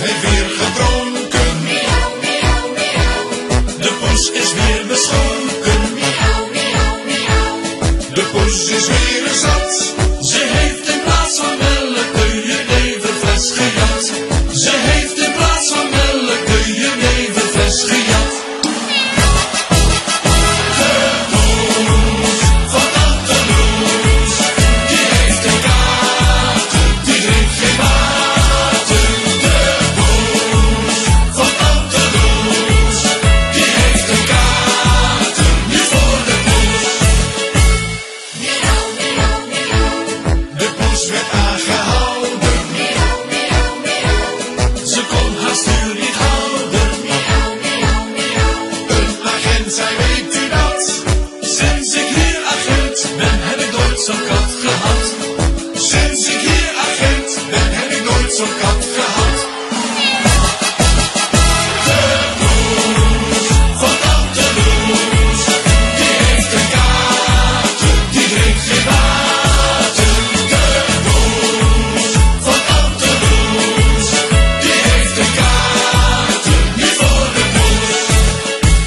heeft weer gedronken. Miauw, miauw, miauw. De poes is weer beschonken. Miauw, miauw, miauw. De poes is weer zat. zij weet u dat. Sinds ik hier agent ben, heb ik nooit zo'n kat gehad.